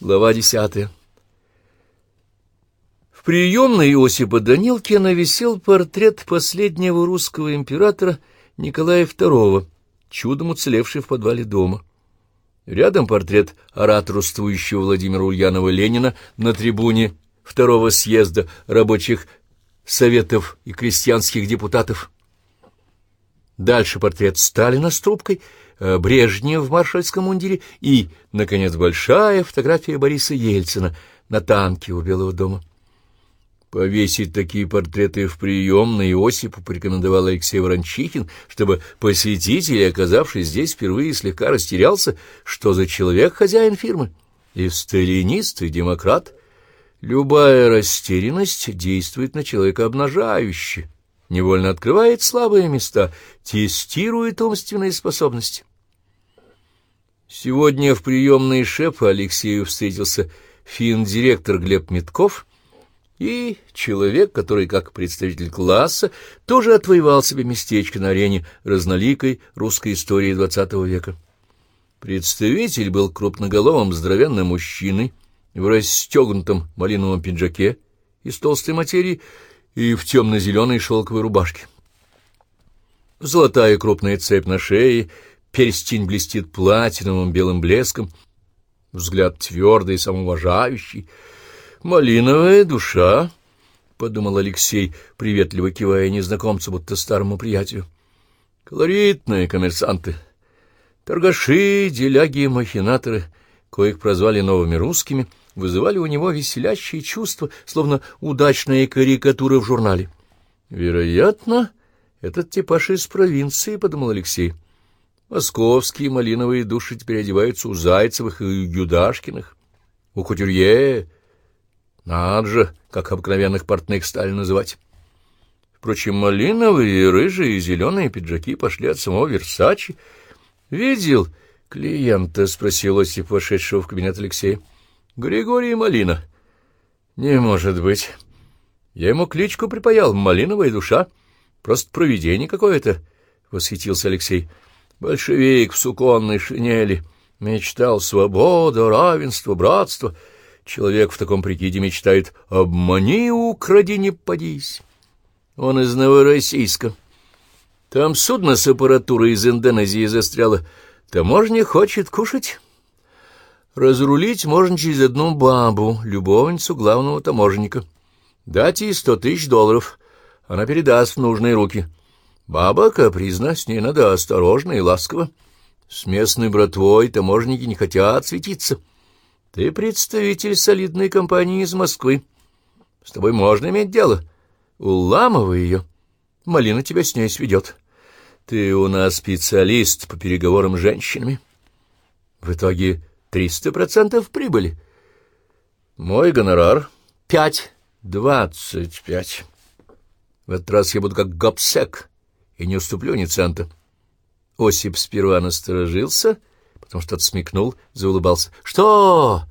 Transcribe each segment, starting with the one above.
Глава десятая. В приемной Иосипа Данилкина висел портрет последнего русского императора Николая II, чудом уцелевший в подвале дома. Рядом портрет ораторствующего Владимира Ульянова Ленина на трибуне второго съезда рабочих советов и крестьянских депутатов. Дальше портрет Сталина с трубкой — Э, Брежнев в маршальском мундире и, наконец, большая фотография Бориса Ельцина на танке у Белого дома. Повесить такие портреты в приемной Иосипу порекомендовал Алексей Ворончихин, чтобы посетитель, оказавшись здесь впервые, слегка растерялся, что за человек хозяин фирмы. И сталинист, и демократ. Любая растерянность действует на человека обнажающе, невольно открывает слабые места, тестирует умственные способности. Сегодня в приемной шефа Алексею встретился фин-директор Глеб Митков и человек, который, как представитель класса, тоже отвоевал себе местечко на арене разноликой русской истории XX века. Представитель был крупноголовым здоровенным мужчиной в расстегнутом малиновом пиджаке из толстой материи и в темно-зеленой шелковой рубашке. Золотая крупная цепь на шее — перстень блестит платиновым белым блеском, взгляд твердый и самоуважающий. «Малиновая душа», — подумал Алексей, приветливо кивая незнакомцу, будто старому приятелю. «Колоритные коммерсанты, торгаши, деляги, махинаторы, коих прозвали новыми русскими, вызывали у него веселящие чувства, словно удачные карикатуры в журнале. Вероятно, этот типаж из провинции, — подумал Алексей. — Московские малиновые души теперь одеваются у Зайцевых и Юдашкиных, у Кутюрье. Надо же, как обыкновенных портных стали называть. Впрочем, малиновые, рыжие и зеленые пиджаки пошли от самого Версачи. «Видел клиента?» — спросил Осип, вошедшего в кабинет Алексея. «Григорий Малина». «Не может быть. Я ему кличку припаял. Малиновая душа. Просто провидение какое-то», — восхитился Алексей. Большевик в суконной шинели мечтал свободу, равенство, братство. Человек в таком прикиде мечтает «обмани, укради, не подись». Он из Новороссийска. Там судно с аппаратурой из Индонезии застряло. Таможня хочет кушать. Разрулить можно через одну бабу, любовницу главного таможенника. Дать ей сто тысяч долларов. Она передаст в нужные руки. Баба капризна, с ней надо осторожно и ласково. С местной братвой таможники не хотят светиться. Ты представитель солидной компании из Москвы. С тобой можно иметь дело. Уламывай ее. Малина тебя с ней сведет. Ты у нас специалист по переговорам с женщинами. В итоге триста процентов прибыли. Мой гонорар — пять, двадцать пять. В этот раз я буду как гопсек и не уступлю ни цента. Осип сперва насторожился, потом что-то смекнул, заулыбался. — Что?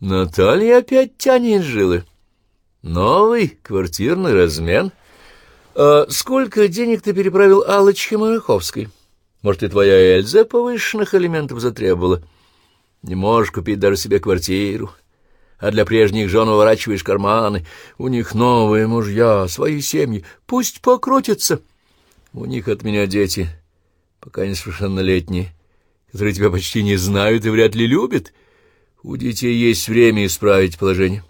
Наталья опять тянет жилы? Новый квартирный размен? А сколько денег ты переправил Аллочке Мараховской? Может, и твоя Эльза повышенных элементов затребовала? Не можешь купить даже себе квартиру, а для прежних жен уворачиваешь карманы. У них новые мужья, свои семьи. Пусть покрутятся. — у них от меня дети, пока несовершеннолетние, которые тебя почти не знают и вряд ли любят. У детей есть время исправить положение.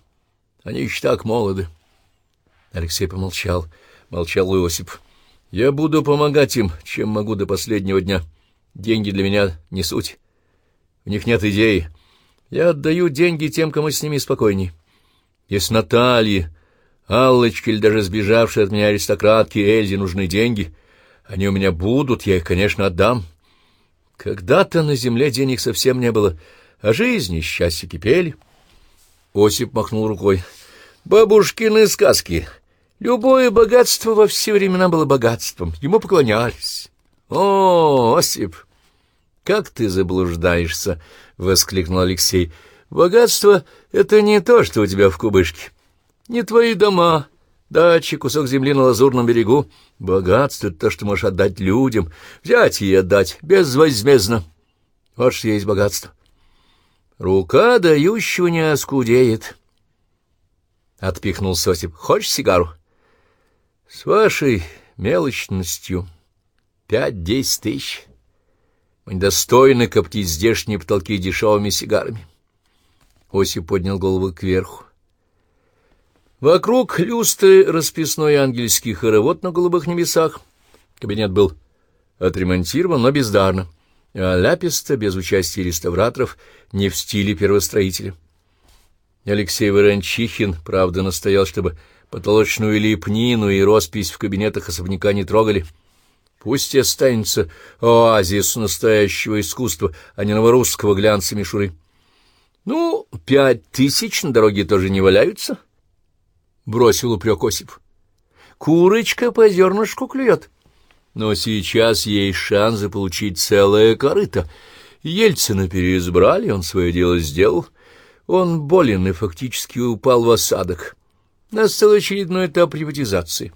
Они еще так молоды. Алексей помолчал. Молчал Иосип. Я буду помогать им, чем могу до последнего дня. Деньги для меня не суть. У них нет идеи. Я отдаю деньги тем, кому с ними спокойней. Если Наталье, Аллочке или даже сбежавшей от меня аристократке Эльзе нужны деньги — они у меня будут, я их, конечно, отдам. Когда-то на земле денег совсем не было, а жизни счастье кипели. Осип махнул рукой. Бабушкины сказки. Любое богатство во все времена было богатством. Ему поклонялись. О, Осип, как ты заблуждаешься, — воскликнул Алексей. Богатство — это не то, что у тебя в кубышке. Не твои дома, Дачи, кусок земли на лазурном берегу. Богатство — это то, что можешь отдать людям, взять и отдать, безвозмездно. Вот что есть богатство. Рука дающего не оскудеет. Отпихнулся Осип. Хочешь сигару? С вашей мелочностью пять-десять тысяч. Мы недостойны коптить здешние потолки дешевыми сигарами. Осип поднял голову кверху. Вокруг люстры расписной ангельский хоровод на голубых небесах. Кабинет был отремонтирован, но бездарно, а ляписто, без участия реставраторов, не в стиле первостроителя. Алексей Ворончихин, правда, настоял, чтобы потолочную лепнину и роспись в кабинетах особняка не трогали. Пусть останется оазис настоящего искусства, а не новорусского глянца мишуры. Ну, пять тысяч на дороге тоже не валяются, — бросил упрек Осип. Курочка по зернышку клюет. Но сейчас есть шанс заполучить целое корыто. Ельцина переизбрали, он свое дело сделал. Он болен и фактически упал в осадок. Настал очередной этап приватизации.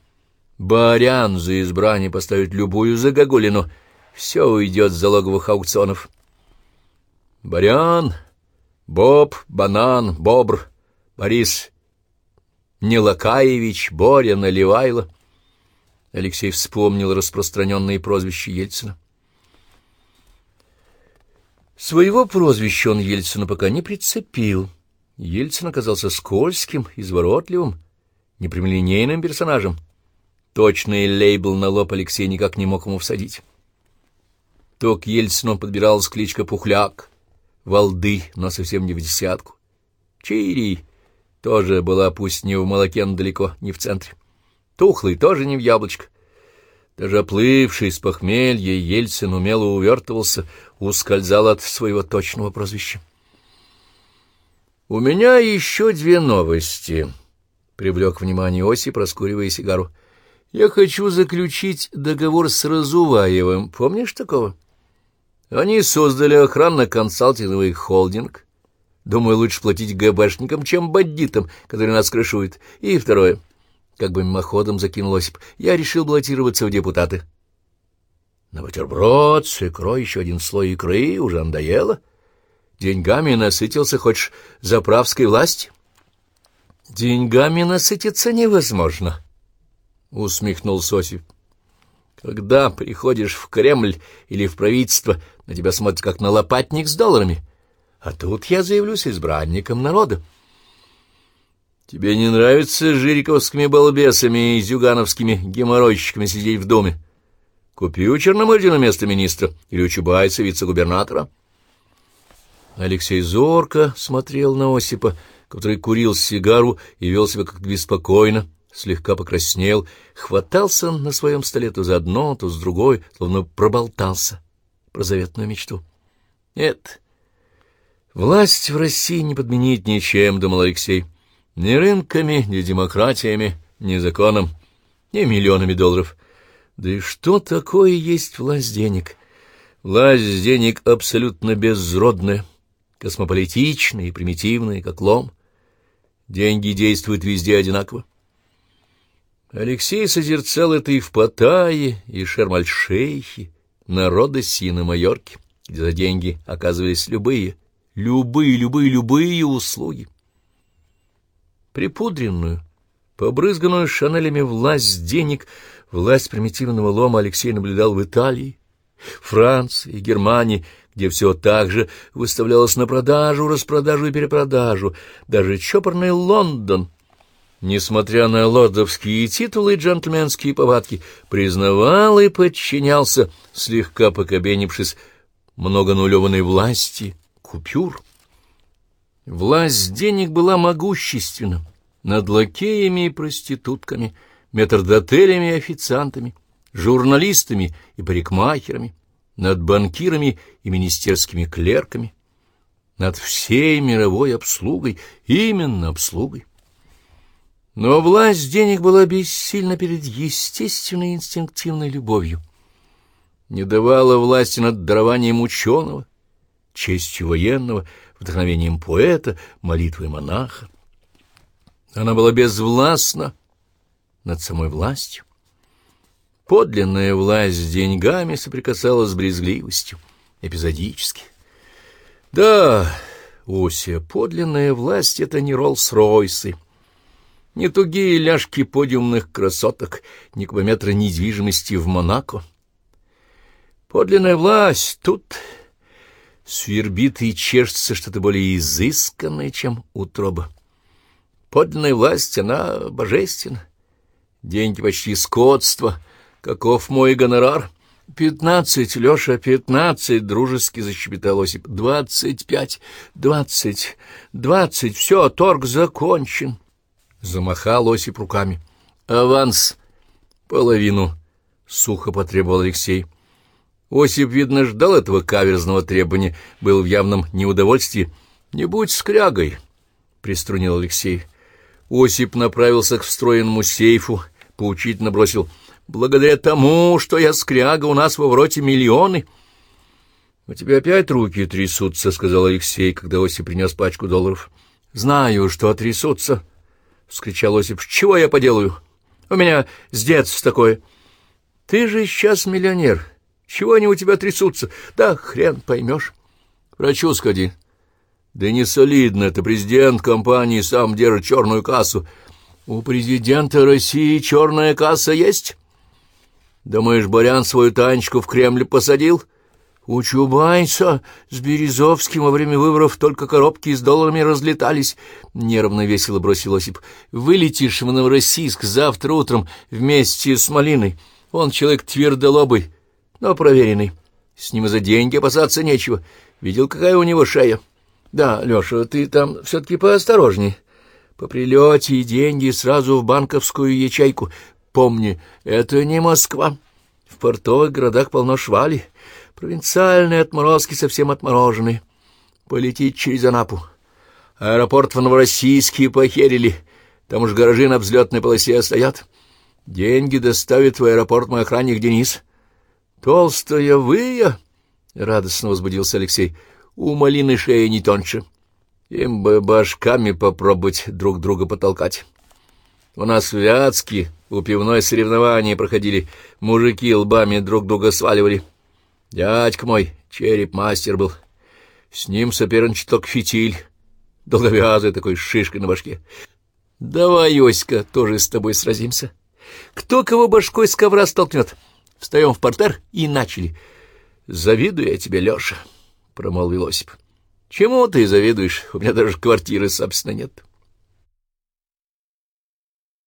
Барян за избрание поставит любую загогулину. Все уйдет с залоговых аукционов. Барян, Боб, Банан, Бобр, Борис Нелакаевич, Боря, Наливайло. Алексей вспомнил распространенные прозвища Ельцина. Своего прозвища он Ельцину пока не прицепил. Ельцин оказался скользким, изворотливым, непрямолинейным персонажем. Точный лейбл на лоб Алексей никак не мог ему всадить. То к Ельцину подбиралась кличка Пухляк, Валды, но совсем не в десятку. Чири тоже была пусть не в молоке, но далеко, не в центре. Тухлый тоже не в яблочко. Даже оплывший с похмелья Ельцин умело увертывался, ускользал от своего точного прозвища. «У меня еще две новости», — привлек внимание Оси, проскуривая сигару. «Я хочу заключить договор с Разуваевым. Помнишь такого?» Они создали охранно-консалтинговый холдинг — Думаю, лучше платить ГБшникам, чем бандитам, которые нас крышуют. И второе. Как бы мимоходом закинул Осип, я решил баллотироваться в депутаты. На бутерброд с икрой еще один слой икры уже надоело. Деньгами насытился, хочешь, заправской власти? Деньгами насытиться невозможно, — усмехнулся Осип. Когда приходишь в Кремль или в правительство, на тебя смотрят как на лопатник с долларами — а тут я заявлюсь избранником народа. Тебе не нравится жириковскими балбесами и зюгановскими геморройщиками сидеть в доме? Купи у Черномырдина место министра или у Чубайса вице-губернатора. Алексей зорко смотрел на Осипа, который курил сигару и вел себя как-то беспокойно, слегка покраснел, хватался на своем столе то за одно, то с другой, словно проболтался про заветную мечту. Нет, Власть в России не подменить ничем, — думал Алексей. Ни рынками, ни демократиями, ни законом, ни миллионами долларов. Да и что такое есть власть денег? Власть денег абсолютно безродная, космополитичная и примитивная, как лом. Деньги действуют везде одинаково. Алексей созерцал это и в Паттайе, и Шермальшейхе, на Родосе и на Майорке, где за деньги оказывались любые — любые, любые, любые услуги. Припудренную, побрызганную шанелями власть денег, власть примитивного лома Алексей наблюдал в Италии, Франции, Германии, где все так же выставлялось на продажу, распродажу и перепродажу, даже чопорный Лондон, несмотря на лордовские титулы и джентльменские повадки, признавал и подчинялся, слегка покобенившись, многонулеванной власти, купюр. Власть денег была могущественна над лакеями и проститутками, метрдотелями и официантами, журналистами и парикмахерами, над банкирами и министерскими клерками, над всей мировой обслугой, именно обслугой. Но власть денег была бессильна перед естественной инстинктивной любовью, не давала власти над дарованием ученого, честью военного, вдохновением поэта, молитвой монаха. Она была безвластна над самой властью. Подлинная власть с деньгами соприкасалась с брезгливостью, эпизодически. Да, Ося, подлинная власть — это не Роллс-Ройсы, не тугие ляжки подиумных красоток, не кубометра недвижимости в Монако. Подлинная власть тут свербит и чешется что-то более изысканное, чем утроба. Подлинная власть, она божественна. Деньги почти скотство. Каков мой гонорар? Пятнадцать, Леша, пятнадцать, дружески защебетал Осип. Двадцать пять, двадцать, двадцать, все, торг закончен. Замахал Осип руками. Аванс, половину, сухо потребовал Алексей. Осип, видно, ждал этого каверзного требования, был в явном неудовольствии. «Не будь скрягой», — приструнил Алексей. Осип направился к встроенному сейфу, поучительно бросил. «Благодаря тому, что я скряга, у нас в вороте миллионы». «У тебя опять руки трясутся», — сказал Алексей, когда Осип принес пачку долларов. «Знаю, что трясутся», — вскричал Осип. «Чего я поделаю? У меня с детства такое». «Ты же сейчас миллионер. Чего они у тебя трясутся? Да хрен поймешь. Врачу сходи. Да не солидно, это президент компании сам держит черную кассу. У президента России черная касса есть? Думаешь, Барян свою Танечку в Кремль посадил? У Чубайса с Березовским во время выборов только коробки с долларами разлетались. Нервно весело бросил Осип. Вылетишь в Новороссийск завтра утром вместе с Малиной. Он человек твердолобый но проверенный. С ним за деньги опасаться нечего. Видел, какая у него шея? Да, Леша, ты там все-таки поосторожней. По прилете и деньги сразу в банковскую ячейку. Помни, это не Москва. В портовых городах полно швали. Провинциальные отморозки совсем отмороженные. Полететь через Анапу. Аэропорт в Новороссийске похерили. Там уж гаражи на взлетной полосе стоят. Деньги доставит в аэропорт мой охранник Денис. «Толстая выя!» — радостно возбудился Алексей. «У малины шея не тоньше. Им бы башками попробовать друг друга потолкать. У нас в Вятске у пивной соревнования проходили, мужики лбами друг друга сваливали. Дядька мой, череп-мастер был. С ним соперничал только фитиль, долговязый такой, с шишкой на башке. Давай, Йоська, тоже с тобой сразимся. Кто кого башкой с ковра столкнет?» Встаем в портер и начали. — Завидую я тебе, Леша, — промолвил Осип. — Чему ты завидуешь? У меня даже квартиры, собственно, нет. —